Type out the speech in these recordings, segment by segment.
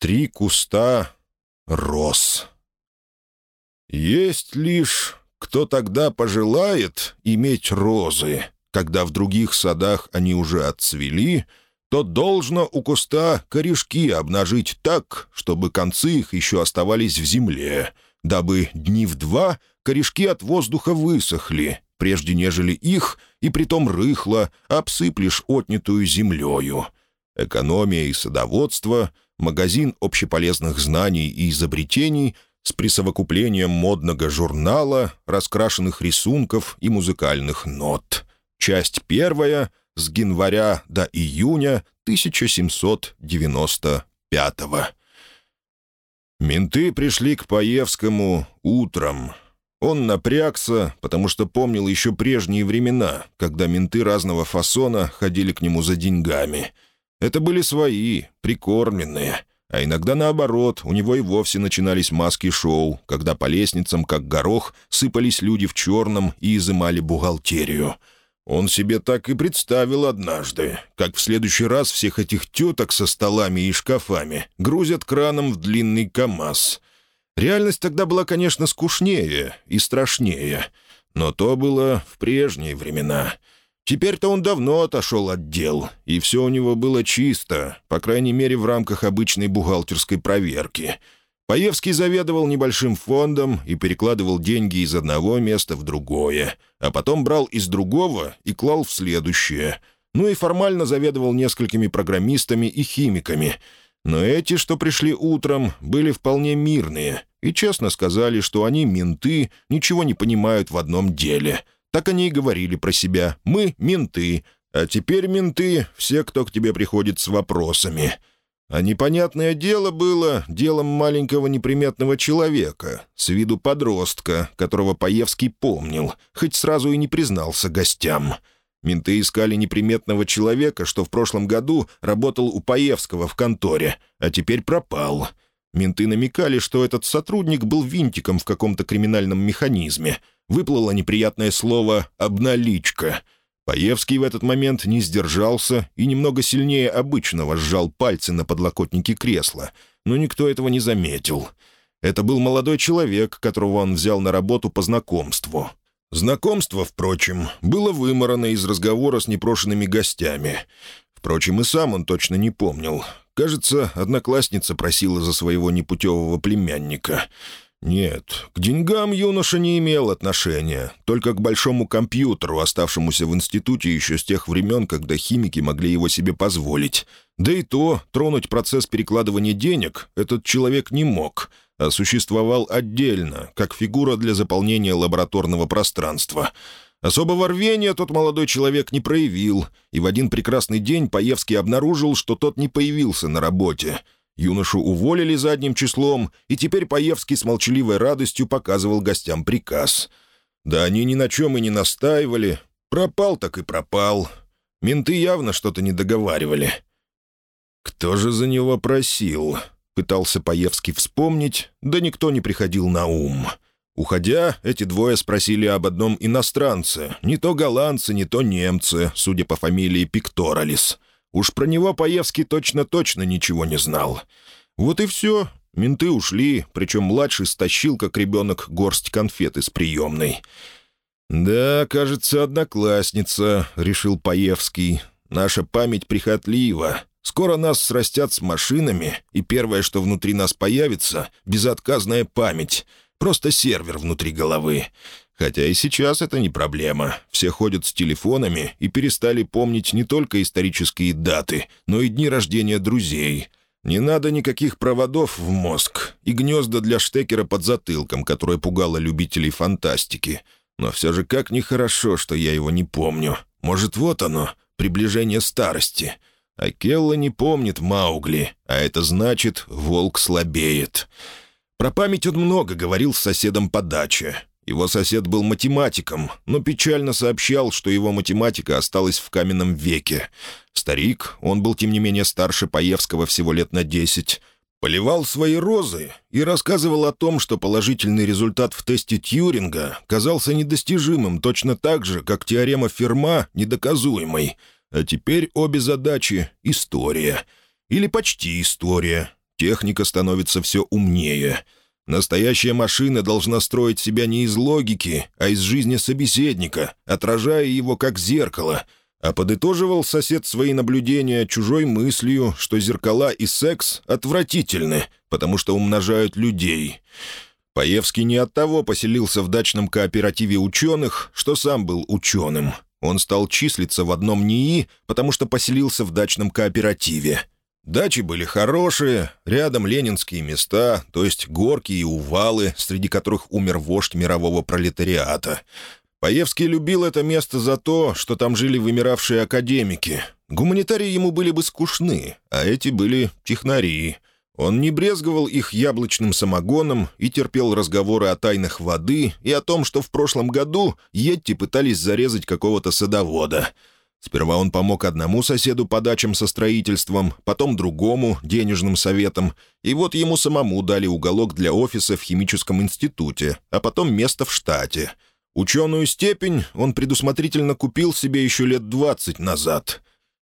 Три куста роз. Есть лишь, кто тогда пожелает иметь розы, когда в других садах они уже отцвели, то должно у куста корешки обнажить так, чтобы концы их еще оставались в земле, дабы дни в два корешки от воздуха высохли, прежде нежели их, и притом рыхло, обсыплешь отнятую землею. Экономия и садоводство, магазин общеполезных знаний и изобретений с присовокуплением модного журнала, раскрашенных рисунков и музыкальных нот. Часть первая с января до июня 1795 -го. Менты пришли к Паевскому утром. Он напрягся, потому что помнил еще прежние времена, когда менты разного фасона ходили к нему за деньгами. Это были свои, прикормленные. А иногда наоборот, у него и вовсе начинались маски-шоу, когда по лестницам, как горох, сыпались люди в черном и изымали бухгалтерию. Он себе так и представил однажды, как в следующий раз всех этих теток со столами и шкафами грузят краном в длинный КАМАЗ. Реальность тогда была, конечно, скучнее и страшнее, но то было в прежние времена. Теперь-то он давно отошел от дел, и все у него было чисто, по крайней мере, в рамках обычной бухгалтерской проверки — Паевский заведовал небольшим фондом и перекладывал деньги из одного места в другое, а потом брал из другого и клал в следующее. Ну и формально заведовал несколькими программистами и химиками. Но эти, что пришли утром, были вполне мирные и честно сказали, что они, менты, ничего не понимают в одном деле. Так они и говорили про себя «мы — менты», а теперь менты — все, кто к тебе приходит с вопросами. А непонятное дело было делом маленького неприметного человека, с виду подростка, которого Паевский помнил, хоть сразу и не признался гостям. Менты искали неприметного человека, что в прошлом году работал у Паевского в конторе, а теперь пропал. Менты намекали, что этот сотрудник был винтиком в каком-то криминальном механизме. Выплыло неприятное слово «обналичка», Паевский в этот момент не сдержался и немного сильнее обычного сжал пальцы на подлокотнике кресла, но никто этого не заметил. Это был молодой человек, которого он взял на работу по знакомству. Знакомство, впрочем, было выморано из разговора с непрошенными гостями. Впрочем, и сам он точно не помнил. Кажется, одноклассница просила за своего непутевого племянника — нет, к деньгам юноша не имел отношения, только к большому компьютеру, оставшемуся в институте еще с тех времен, когда химики могли его себе позволить. Да и то, тронуть процесс перекладывания денег этот человек не мог, а существовал отдельно, как фигура для заполнения лабораторного пространства. Особого рвения тот молодой человек не проявил, и в один прекрасный день Паевский обнаружил, что тот не появился на работе — Юношу уволили задним числом, и теперь Паевский с молчаливой радостью показывал гостям приказ. Да они ни на чем и не настаивали. Пропал так и пропал. Менты явно что-то не договаривали. «Кто же за него просил?» — пытался Паевский вспомнить, да никто не приходил на ум. Уходя, эти двое спросили об одном иностранце, не то голландцы, не то немцы, судя по фамилии Пикторалис. Уж про него Паевский точно-точно ничего не знал. Вот и все. Менты ушли, причем младший стащил, как ребенок, горсть конфет из приемной. «Да, кажется, одноклассница», — решил Паевский. «Наша память прихотлива. Скоро нас срастят с машинами, и первое, что внутри нас появится — безотказная память. Просто сервер внутри головы. Хотя и сейчас это не проблема. Все ходят с телефонами и перестали помнить не только исторические даты, но и дни рождения друзей. Не надо никаких проводов в мозг и гнезда для штекера под затылком, которое пугало любителей фантастики. Но все же как нехорошо, что я его не помню. Может, вот оно, приближение старости. А Келла не помнит Маугли, а это значит, волк слабеет. Про память он много говорил с соседом по даче. Его сосед был математиком, но печально сообщал, что его математика осталась в каменном веке. Старик, он был тем не менее старше Паевского всего лет на десять, поливал свои розы и рассказывал о том, что положительный результат в тесте Тьюринга казался недостижимым точно так же, как теорема Ферма недоказуемой. А теперь обе задачи — история. Или почти история. Техника становится все умнее. Настоящая машина должна строить себя не из логики, а из жизни собеседника, отражая его как зеркало. А подытоживал сосед свои наблюдения чужой мыслью, что зеркала и секс отвратительны, потому что умножают людей. Паевский не от того поселился в дачном кооперативе ученых, что сам был ученым. Он стал числиться в одном НИИ, потому что поселился в дачном кооперативе. Дачи были хорошие, рядом ленинские места, то есть горки и увалы, среди которых умер вождь мирового пролетариата. Паевский любил это место за то, что там жили вымиравшие академики. Гуманитарии ему были бы скучны, а эти были технари. Он не брезговал их яблочным самогоном и терпел разговоры о тайнах воды и о том, что в прошлом году Йетти пытались зарезать какого-то садовода — Сперва он помог одному соседу по дачам со строительством, потом другому, денежным советом, и вот ему самому дали уголок для офиса в химическом институте, а потом место в штате. Ученую степень он предусмотрительно купил себе еще лет двадцать назад.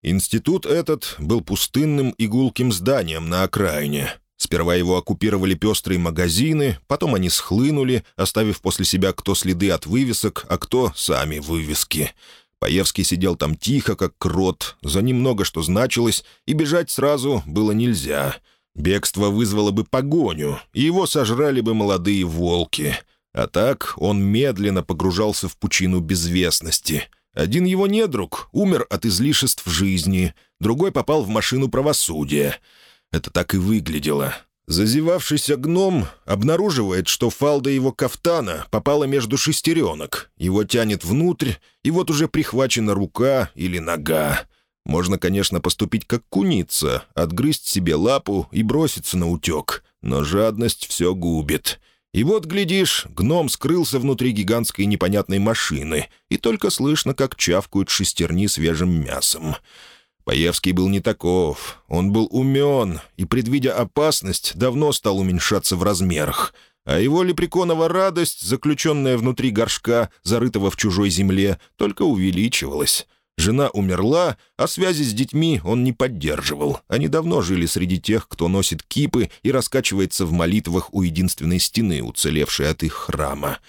Институт этот был пустынным и гулким зданием на окраине. Сперва его оккупировали пестрые магазины, потом они схлынули, оставив после себя кто следы от вывесок, а кто сами вывески — Паевский сидел там тихо, как крот, за ним много что значилось, и бежать сразу было нельзя. Бегство вызвало бы погоню, и его сожрали бы молодые волки. А так он медленно погружался в пучину безвестности. Один его недруг умер от излишеств жизни, другой попал в машину правосудия. Это так и выглядело. Зазевавшийся гном обнаруживает, что фалда его кафтана попала между шестеренок. Его тянет внутрь, и вот уже прихвачена рука или нога. Можно, конечно, поступить как куница, отгрызть себе лапу и броситься на утек, но жадность все губит. И вот, глядишь, гном скрылся внутри гигантской непонятной машины, и только слышно, как чавкают шестерни свежим мясом. Паевский был не таков. Он был умен и, предвидя опасность, давно стал уменьшаться в размерах. А его лепреконова радость, заключенная внутри горшка, зарытого в чужой земле, только увеличивалась. Жена умерла, а связи с детьми он не поддерживал. Они давно жили среди тех, кто носит кипы и раскачивается в молитвах у единственной стены, уцелевшей от их храма.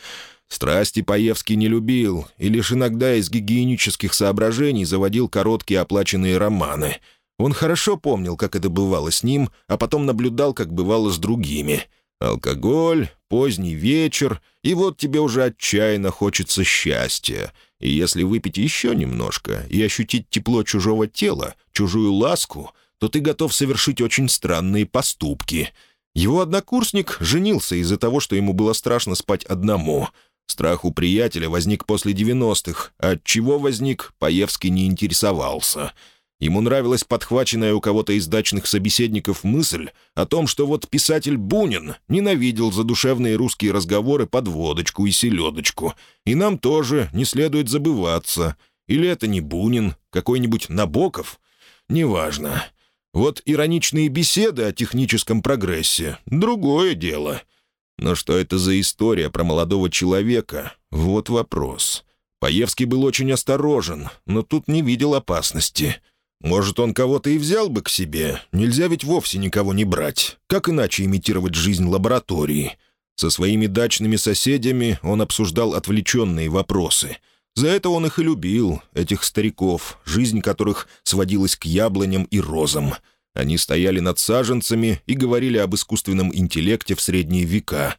Страсти Паевский не любил и лишь иногда из гигиенических соображений заводил короткие оплаченные романы. Он хорошо помнил, как это бывало с ним, а потом наблюдал, как бывало с другими. Алкоголь, поздний вечер, и вот тебе уже отчаянно хочется счастья. И если выпить еще немножко и ощутить тепло чужого тела, чужую ласку, то ты готов совершить очень странные поступки. Его однокурсник женился из-за того, что ему было страшно спать одному — Страх у приятеля возник после 90-х, а от чего возник, Паевский не интересовался. Ему нравилась подхваченная у кого-то из дачных собеседников мысль о том, что вот писатель Бунин ненавидел задушевные русские разговоры под водочку и селедочку, и нам тоже не следует забываться. Или это не Бунин, какой-нибудь Набоков? Неважно. Вот ироничные беседы о техническом прогрессе — другое дело — но что это за история про молодого человека? Вот вопрос. Паевский был очень осторожен, но тут не видел опасности. Может, он кого-то и взял бы к себе. Нельзя ведь вовсе никого не брать. Как иначе имитировать жизнь лаборатории? Со своими дачными соседями он обсуждал отвлеченные вопросы. За это он их и любил, этих стариков, жизнь которых сводилась к яблоням и розам — они стояли над саженцами и говорили об искусственном интеллекте в средние века.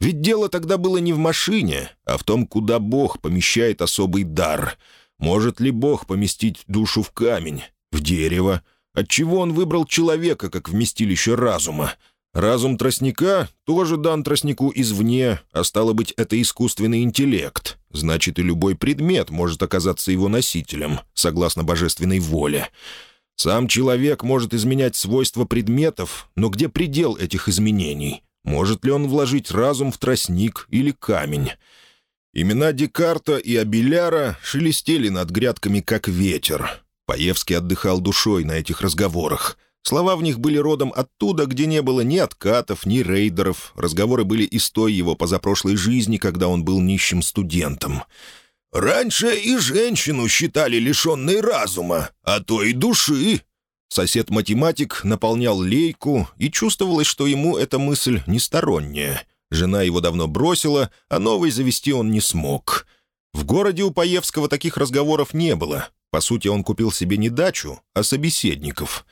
Ведь дело тогда было не в машине, а в том, куда Бог помещает особый дар. Может ли Бог поместить душу в камень, в дерево? Отчего он выбрал человека как вместилище разума? Разум тростника тоже дан тростнику извне, а стало быть, это искусственный интеллект. Значит, и любой предмет может оказаться его носителем, согласно божественной воле. Сам человек может изменять свойства предметов, но где предел этих изменений? Может ли он вложить разум в тростник или камень? Имена Декарта и Абеляра шелестели над грядками, как ветер. Паевский отдыхал душой на этих разговорах. Слова в них были родом оттуда, где не было ни откатов, ни рейдеров. Разговоры были из той его позапрошлой жизни, когда он был нищим студентом. Раньше и женщину считали лишенной разума, а то и души. Сосед-математик наполнял лейку, и чувствовалось, что ему эта мысль несторонняя. Жена его давно бросила, а новой завести он не смог. В городе у Паевского таких разговоров не было. По сути, он купил себе не дачу, а собеседников.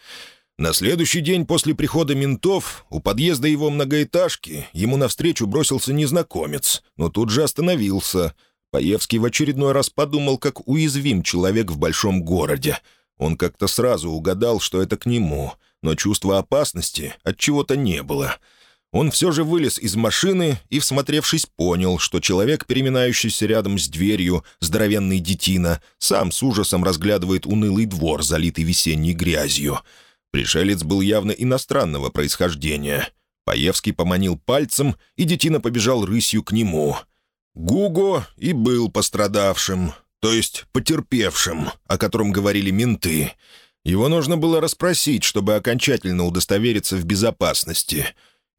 На следующий день после прихода ментов у подъезда его многоэтажки ему навстречу бросился незнакомец, но тут же остановился. Паевский в очередной раз подумал, как уязвим человек в большом городе — он как-то сразу угадал, что это к нему, но чувства опасности от чего-то не было. Он все же вылез из машины и, всмотревшись, понял, что человек, переминающийся рядом с дверью, здоровенный детина, сам с ужасом разглядывает унылый двор, залитый весенней грязью. Пришелец был явно иностранного происхождения. Паевский поманил пальцем, и детина побежал рысью к нему. Гуго и был пострадавшим то есть потерпевшим, о котором говорили менты. Его нужно было расспросить, чтобы окончательно удостовериться в безопасности.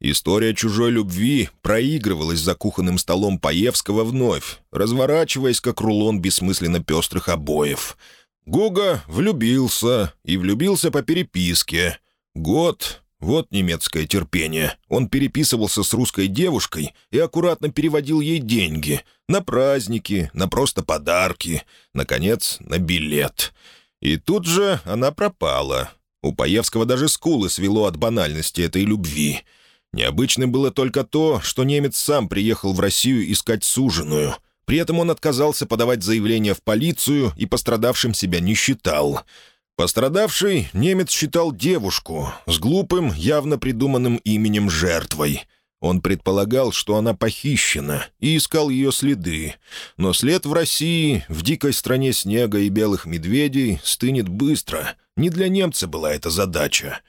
История чужой любви проигрывалась за кухонным столом Паевского вновь, разворачиваясь, как рулон бессмысленно пестрых обоев. Гуга влюбился, и влюбился по переписке. Год, вот немецкое терпение. Он переписывался с русской девушкой и аккуратно переводил ей деньги. На праздники, на просто подарки, наконец, на билет. И тут же она пропала. У Паевского даже скулы свело от банальности этой любви. Необычным было только то, что немец сам приехал в Россию искать суженую. При этом он отказался подавать заявление в полицию и пострадавшим себя не считал. Пострадавший немец считал девушку с глупым, явно придуманным именем жертвой. Он предполагал, что она похищена, и искал ее следы. Но след в России, в дикой стране снега и белых медведей, стынет быстро. Не для немца была эта задача.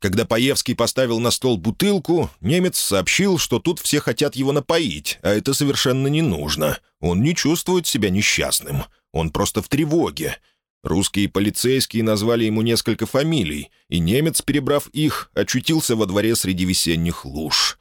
Когда Паевский поставил на стол бутылку, немец сообщил, что тут все хотят его напоить, а это совершенно не нужно. Он не чувствует себя несчастным. Он просто в тревоге. Русские полицейские назвали ему несколько фамилий, и немец, перебрав их, очутился во дворе среди весенних луж.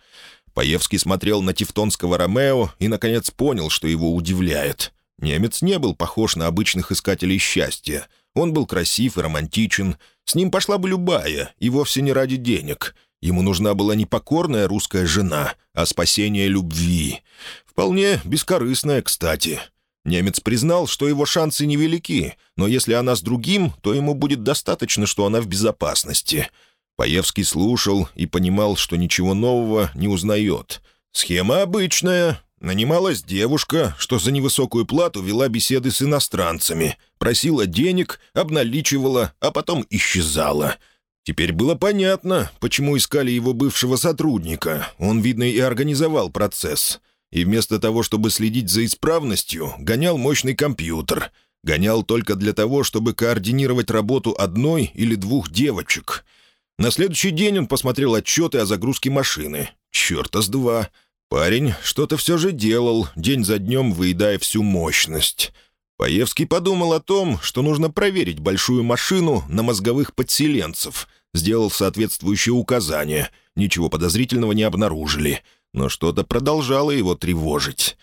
Паевский смотрел на тевтонского Ромео и, наконец, понял, что его удивляет. Немец не был похож на обычных искателей счастья. Он был красив и романтичен. С ним пошла бы любая, и вовсе не ради денег. Ему нужна была не покорная русская жена, а спасение любви. Вполне бескорыстная, кстати. Немец признал, что его шансы невелики, но если она с другим, то ему будет достаточно, что она в безопасности. Паевский слушал и понимал, что ничего нового не узнает. Схема обычная. Нанималась девушка, что за невысокую плату вела беседы с иностранцами, просила денег, обналичивала, а потом исчезала. Теперь было понятно, почему искали его бывшего сотрудника. Он, видно, и организовал процесс и вместо того, чтобы следить за исправностью, гонял мощный компьютер. Гонял только для того, чтобы координировать работу одной или двух девочек. На следующий день он посмотрел отчеты о загрузке машины. Черта с два. Парень что-то все же делал, день за днем выедая всю мощность. Паевский подумал о том, что нужно проверить большую машину на мозговых подселенцев. Сделал соответствующие указания. Ничего подозрительного не обнаружили — но что-то продолжало его тревожить.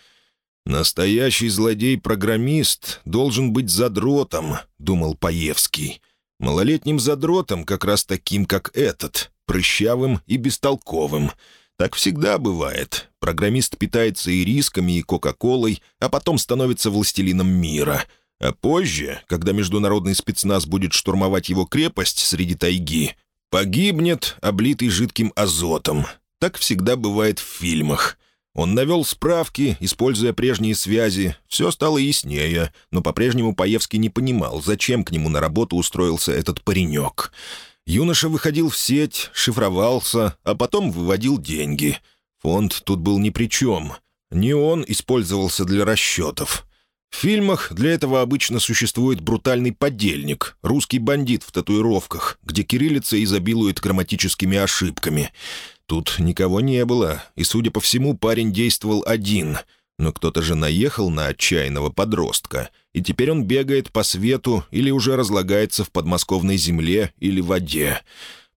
«Настоящий злодей-программист должен быть задротом», — думал Паевский. «Малолетним задротом, как раз таким, как этот, прыщавым и бестолковым. Так всегда бывает. Программист питается и рисками, и кока-колой, а потом становится властелином мира». А позже, когда международный спецназ будет штурмовать его крепость среди тайги, погибнет, облитый жидким азотом. Так всегда бывает в фильмах. Он навел справки, используя прежние связи. Все стало яснее, но по-прежнему Паевский не понимал, зачем к нему на работу устроился этот паренек. Юноша выходил в сеть, шифровался, а потом выводил деньги. Фонд тут был ни при чем. Не он использовался для расчетов. В фильмах для этого обычно существует брутальный подельник, русский бандит в татуировках, где кириллица изобилует грамматическими ошибками. Тут никого не было, и, судя по всему, парень действовал один. Но кто-то же наехал на отчаянного подростка, и теперь он бегает по свету или уже разлагается в подмосковной земле или воде.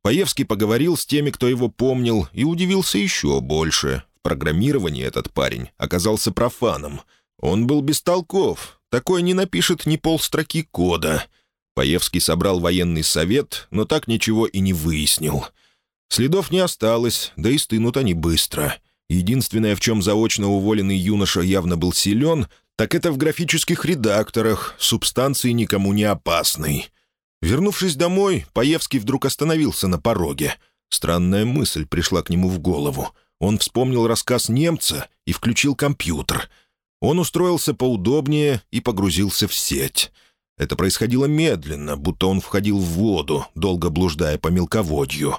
Паевский поговорил с теми, кто его помнил, и удивился еще больше. В программировании этот парень оказался профаном. Он был бестолков, такой не напишет ни полстроки кода — Паевский собрал военный совет, но так ничего и не выяснил. Следов не осталось, да и стынут они быстро. Единственное, в чем заочно уволенный юноша явно был силен, так это в графических редакторах, субстанции никому не опасной. Вернувшись домой, Паевский вдруг остановился на пороге. Странная мысль пришла к нему в голову. Он вспомнил рассказ немца и включил компьютер. Он устроился поудобнее и погрузился в сеть. Это происходило медленно, будто он входил в воду, долго блуждая по мелководью.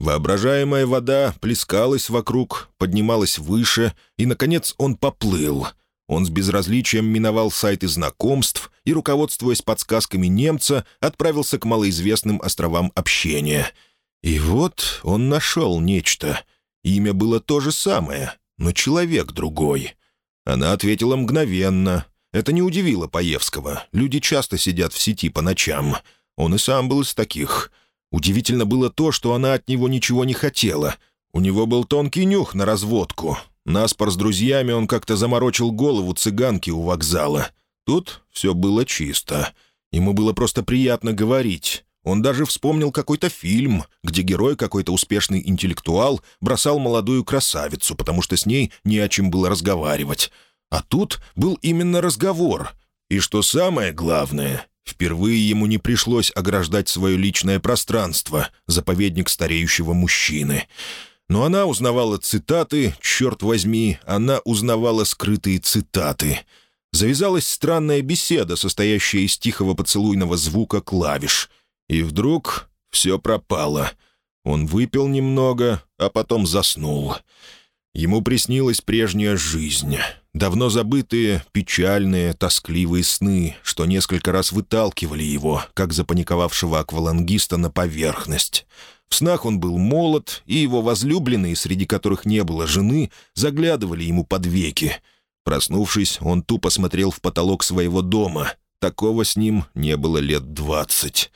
Воображаемая вода плескалась вокруг, поднималась выше, и, наконец, он поплыл. Он с безразличием миновал сайты знакомств и, руководствуясь подсказками немца, отправился к малоизвестным островам общения. И вот он нашел нечто. Имя было то же самое, но человек другой. Она ответила мгновенно, это не удивило Паевского. Люди часто сидят в сети по ночам. Он и сам был из таких. Удивительно было то, что она от него ничего не хотела. У него был тонкий нюх на разводку. Наспор с друзьями он как-то заморочил голову цыганки у вокзала. Тут все было чисто. Ему было просто приятно говорить. Он даже вспомнил какой-то фильм, где герой, какой-то успешный интеллектуал, бросал молодую красавицу, потому что с ней не о чем было разговаривать. А тут был именно разговор. И что самое главное, впервые ему не пришлось ограждать свое личное пространство, заповедник стареющего мужчины. Но она узнавала цитаты, черт возьми, она узнавала скрытые цитаты. Завязалась странная беседа, состоящая из тихого поцелуйного звука клавиш. И вдруг все пропало. Он выпил немного, а потом заснул. Ему приснилась прежняя жизнь. Давно забытые, печальные, тоскливые сны, что несколько раз выталкивали его, как запаниковавшего аквалангиста, на поверхность. В снах он был молод, и его возлюбленные, среди которых не было жены, заглядывали ему под веки. Проснувшись, он тупо смотрел в потолок своего дома. Такого с ним не было лет двадцать.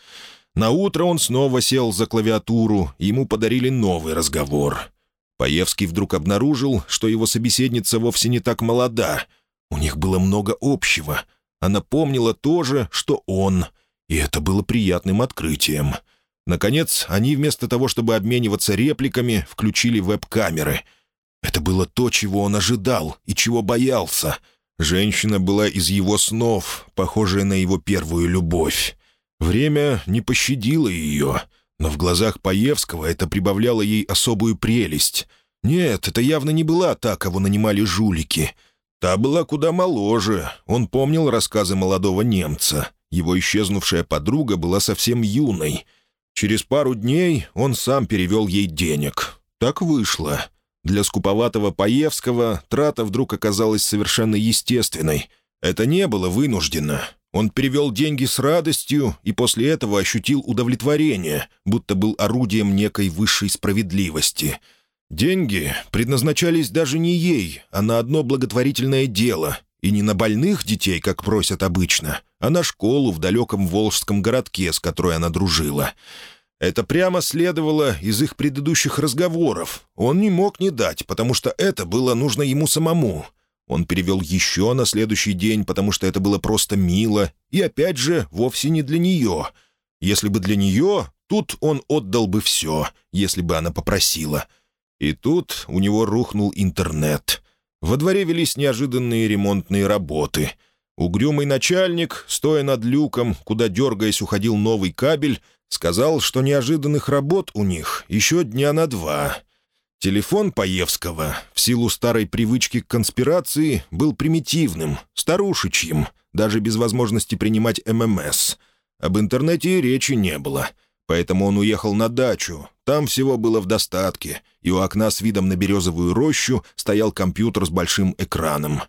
На утро он снова сел за клавиатуру, ему подарили новый разговор — Паевский вдруг обнаружил, что его собеседница вовсе не так молода. У них было много общего. Она помнила то же, что он, и это было приятным открытием. Наконец, они вместо того, чтобы обмениваться репликами, включили веб-камеры. Это было то, чего он ожидал и чего боялся. Женщина была из его снов, похожая на его первую любовь. Время не пощадило ее — но в глазах Паевского это прибавляло ей особую прелесть. Нет, это явно не была та, кого нанимали жулики. Та была куда моложе. Он помнил рассказы молодого немца. Его исчезнувшая подруга была совсем юной. Через пару дней он сам перевел ей денег. Так вышло. Для скуповатого Паевского трата вдруг оказалась совершенно естественной. Это не было вынуждено. Он перевел деньги с радостью и после этого ощутил удовлетворение, будто был орудием некой высшей справедливости. Деньги предназначались даже не ей, а на одно благотворительное дело, и не на больных детей, как просят обычно, а на школу в далеком волжском городке, с которой она дружила. Это прямо следовало из их предыдущих разговоров. Он не мог не дать, потому что это было нужно ему самому — он перевел еще на следующий день, потому что это было просто мило, и опять же, вовсе не для нее. Если бы для нее, тут он отдал бы все, если бы она попросила. И тут у него рухнул интернет. Во дворе велись неожиданные ремонтные работы. Угрюмый начальник, стоя над люком, куда, дергаясь, уходил новый кабель, сказал, что неожиданных работ у них еще дня на два — Телефон Паевского, в силу старой привычки к конспирации, был примитивным, старушечьим, даже без возможности принимать ММС. Об интернете и речи не было, поэтому он уехал на дачу. Там всего было в достатке, и у окна с видом на березовую рощу стоял компьютер с большим экраном.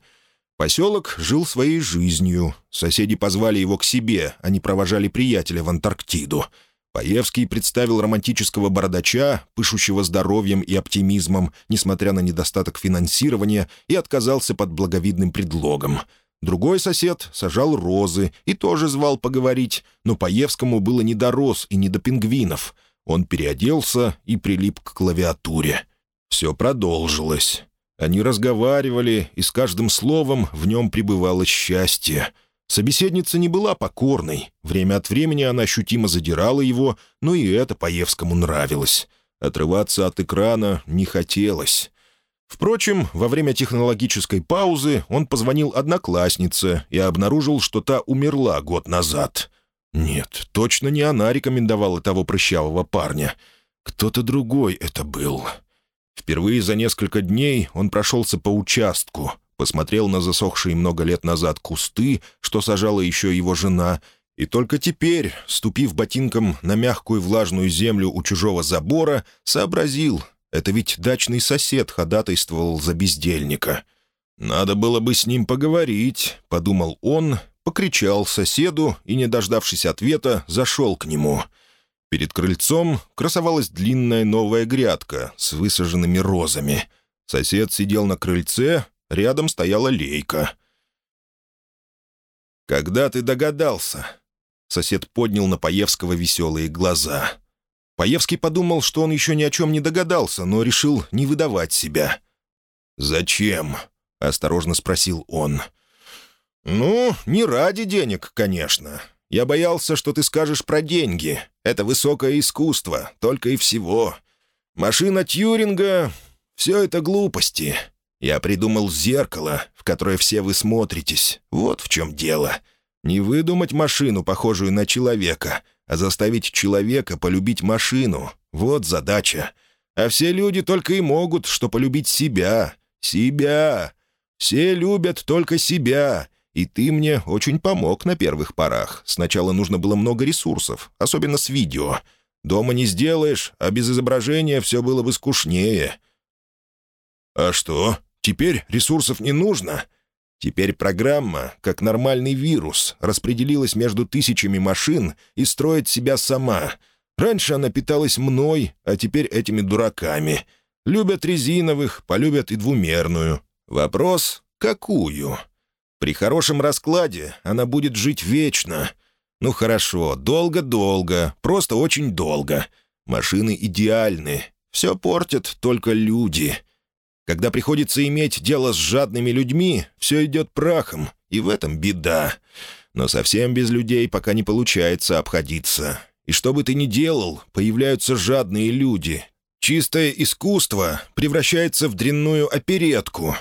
Поселок жил своей жизнью. Соседи позвали его к себе, они провожали приятеля в Антарктиду — Паевский представил романтического бородача, пышущего здоровьем и оптимизмом, несмотря на недостаток финансирования, и отказался под благовидным предлогом. Другой сосед сажал розы и тоже звал поговорить, но Паевскому было не до роз и не до пингвинов. Он переоделся и прилип к клавиатуре. Все продолжилось. Они разговаривали, и с каждым словом в нем пребывало счастье. Собеседница не была покорной. Время от времени она ощутимо задирала его, но и это Паевскому нравилось. Отрываться от экрана не хотелось. Впрочем, во время технологической паузы он позвонил однокласснице и обнаружил, что та умерла год назад. Нет, точно не она рекомендовала того прыщавого парня. Кто-то другой это был. Впервые за несколько дней он прошелся по участку, посмотрел на засохшие много лет назад кусты, что сажала еще его жена, и только теперь, ступив ботинком на мягкую влажную землю у чужого забора, сообразил — это ведь дачный сосед ходатайствовал за бездельника. «Надо было бы с ним поговорить», — подумал он, покричал соседу и, не дождавшись ответа, зашел к нему. Перед крыльцом красовалась длинная новая грядка с высаженными розами. Сосед сидел на крыльце Рядом стояла лейка. «Когда ты догадался?» Сосед поднял на Паевского веселые глаза. Паевский подумал, что он еще ни о чем не догадался, но решил не выдавать себя. «Зачем?» — осторожно спросил он. «Ну, не ради денег, конечно. Я боялся, что ты скажешь про деньги. Это высокое искусство, только и всего. Машина Тьюринга — все это глупости. Я придумал зеркало, в которое все вы смотритесь. Вот в чем дело. Не выдумать машину, похожую на человека, а заставить человека полюбить машину. Вот задача. А все люди только и могут, что полюбить себя. Себя. Все любят только себя. И ты мне очень помог на первых порах. Сначала нужно было много ресурсов, особенно с видео. Дома не сделаешь, а без изображения все было бы скучнее. «А что?» Теперь ресурсов не нужно. Теперь программа, как нормальный вирус, распределилась между тысячами машин и строит себя сама. Раньше она питалась мной, а теперь этими дураками. Любят резиновых, полюбят и двумерную. Вопрос — какую? При хорошем раскладе она будет жить вечно. Ну хорошо, долго-долго, просто очень долго. Машины идеальны. Все портят только люди. Когда приходится иметь дело с жадными людьми, все идет прахом, и в этом беда. Но совсем без людей пока не получается обходиться. И что бы ты ни делал, появляются жадные люди. Чистое искусство превращается в дрянную оперетку.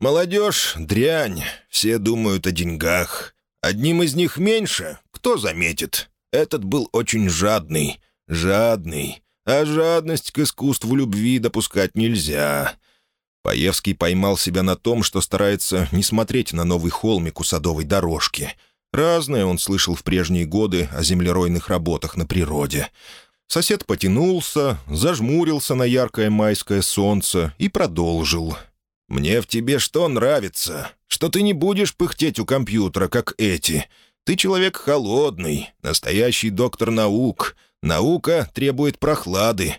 Молодежь — дрянь, все думают о деньгах. Одним из них меньше, кто заметит? Этот был очень жадный, жадный. А жадность к искусству любви допускать нельзя. Паевский поймал себя на том, что старается не смотреть на новый холмик у садовой дорожки. Разное он слышал в прежние годы о землеройных работах на природе. Сосед потянулся, зажмурился на яркое майское солнце и продолжил. «Мне в тебе что нравится? Что ты не будешь пыхтеть у компьютера, как эти. Ты человек холодный, настоящий доктор наук. Наука требует прохлады».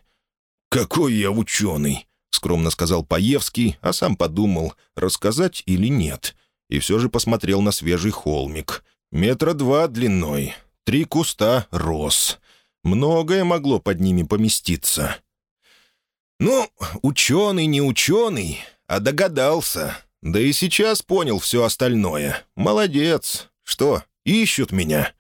«Какой я ученый!» — скромно сказал Паевский, а сам подумал, рассказать или нет. И все же посмотрел на свежий холмик. Метра два длиной, три куста рос. Многое могло под ними поместиться. «Ну, ученый не ученый, а догадался. Да и сейчас понял все остальное. Молодец. Что, ищут меня?»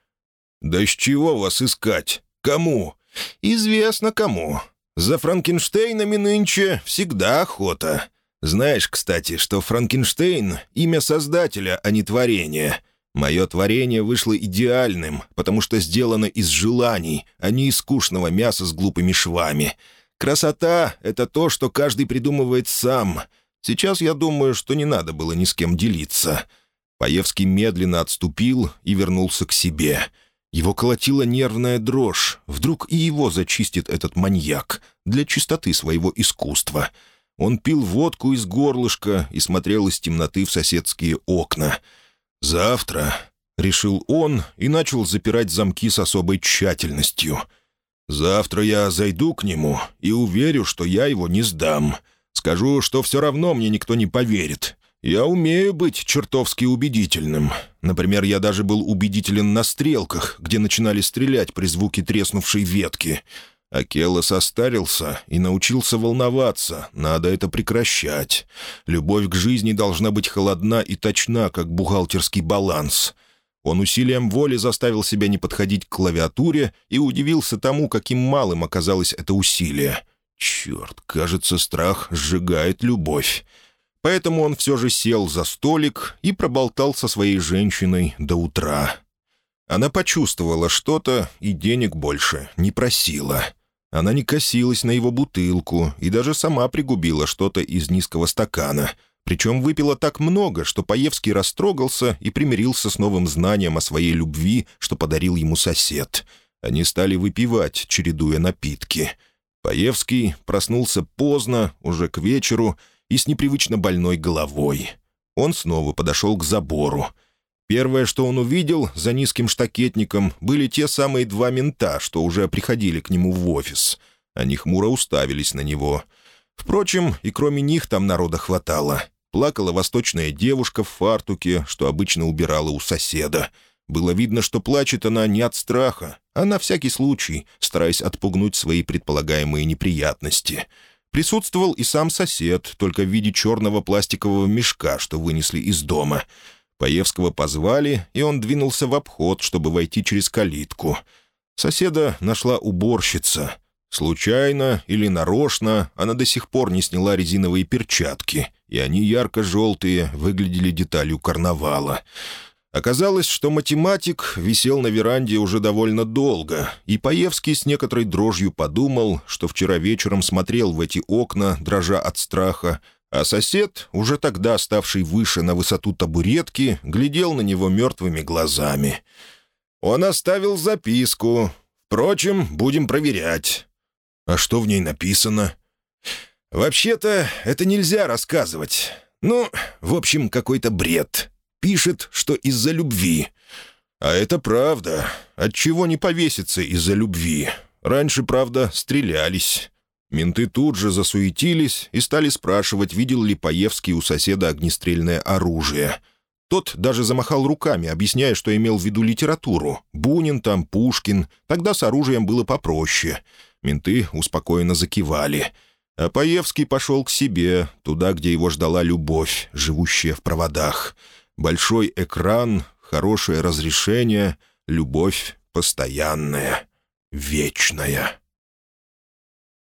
«Да с чего вас искать? Кому?» «Известно кому. За Франкенштейнами нынче всегда охота. Знаешь, кстати, что Франкенштейн — имя создателя, а не творения. Мое творение вышло идеальным, потому что сделано из желаний, а не из скучного мяса с глупыми швами. Красота — это то, что каждый придумывает сам. Сейчас я думаю, что не надо было ни с кем делиться». Паевский медленно отступил и вернулся к себе — его колотила нервная дрожь. Вдруг и его зачистит этот маньяк для чистоты своего искусства. Он пил водку из горлышка и смотрел из темноты в соседские окна. «Завтра», — решил он и начал запирать замки с особой тщательностью. «Завтра я зайду к нему и уверю, что я его не сдам. Скажу, что все равно мне никто не поверит, я умею быть чертовски убедительным. Например, я даже был убедителен на стрелках, где начинали стрелять при звуке треснувшей ветки. Акела состарился и научился волноваться. Надо это прекращать. Любовь к жизни должна быть холодна и точна, как бухгалтерский баланс. Он усилием воли заставил себя не подходить к клавиатуре и удивился тому, каким малым оказалось это усилие. Черт, кажется, страх сжигает любовь. Поэтому он все же сел за столик и проболтал со своей женщиной до утра. Она почувствовала что-то и денег больше не просила. Она не косилась на его бутылку и даже сама пригубила что-то из низкого стакана. Причем выпила так много, что Паевский растрогался и примирился с новым знанием о своей любви, что подарил ему сосед. Они стали выпивать, чередуя напитки. Паевский проснулся поздно, уже к вечеру, и с непривычно больной головой. Он снова подошел к забору — Первое, что он увидел за низким штакетником, были те самые два мента, что уже приходили к нему в офис. Они хмуро уставились на него. Впрочем, и кроме них там народа хватало. Плакала восточная девушка в фартуке, что обычно убирала у соседа. Было видно, что плачет она не от страха, а на всякий случай, стараясь отпугнуть свои предполагаемые неприятности. Присутствовал и сам сосед, только в виде черного пластикового мешка, что вынесли из дома — Паевского позвали, и он двинулся в обход, чтобы войти через калитку. Соседа нашла уборщица. Случайно или нарочно она до сих пор не сняла резиновые перчатки, и они ярко-желтые выглядели деталью карнавала. Оказалось, что математик висел на веранде уже довольно долго, и Паевский с некоторой дрожью подумал, что вчера вечером смотрел в эти окна, дрожа от страха, а сосед, уже тогда ставший выше на высоту табуретки, глядел на него мертвыми глазами. Он оставил записку. Впрочем, будем проверять. А что в ней написано? Вообще-то, это нельзя рассказывать. Ну, в общем, какой-то бред. Пишет, что из-за любви. А это правда. Отчего не повеситься из-за любви? Раньше, правда, стрелялись. Менты тут же засуетились и стали спрашивать, видел ли Паевский у соседа огнестрельное оружие. Тот даже замахал руками, объясняя, что имел в виду литературу. Бунин там, Пушкин. Тогда с оружием было попроще. Менты успокоенно закивали. А Паевский пошел к себе, туда, где его ждала любовь, живущая в проводах. Большой экран, хорошее разрешение, любовь постоянная, вечная.